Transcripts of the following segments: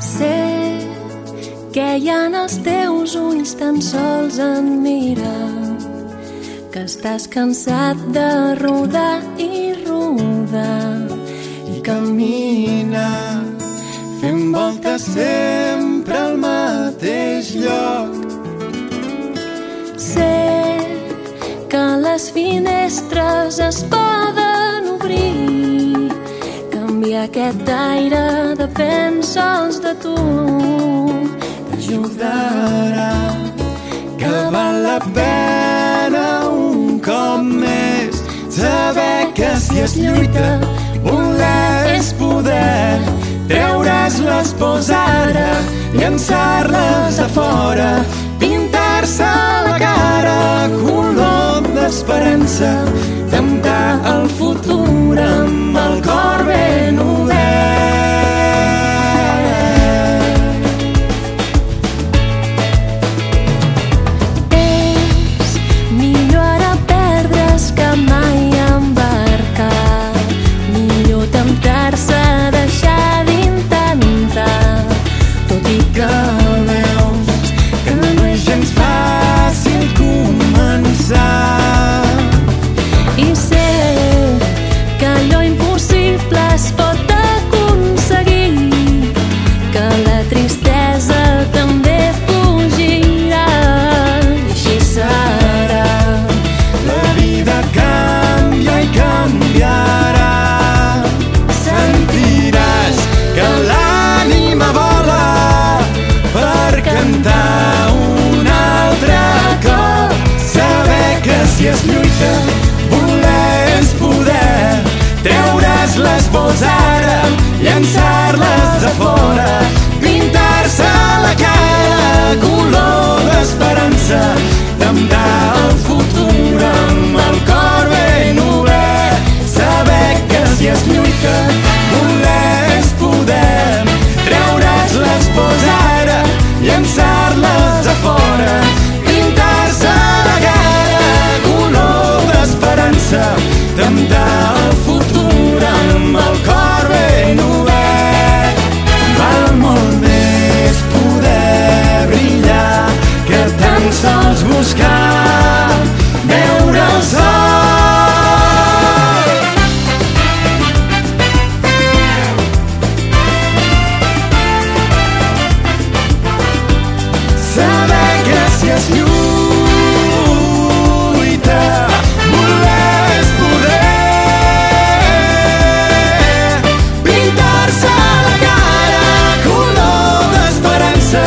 Sé que hi ha els teus ulls tan sols en mirar que estàs cansat de rodar i rodar i camina fent voltes sempre al mateix lloc. Sé que les finestres es poden aquest aire depèn sols de tu t'ajudarà que val la pena un cop més saber que si es lluita voler és poder. Treure's les pors ara llançar-les a fora pintar-se la cara color d'esperança temptar Ara, llançar-les que tan sols buscar veure el sol. Saber que si es lluita, voler és poder. Pintar-se la cara color d'esperança,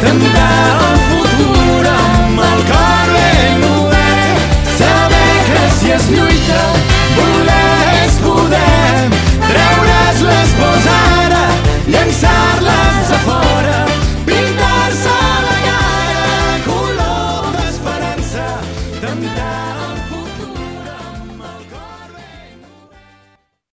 futur love.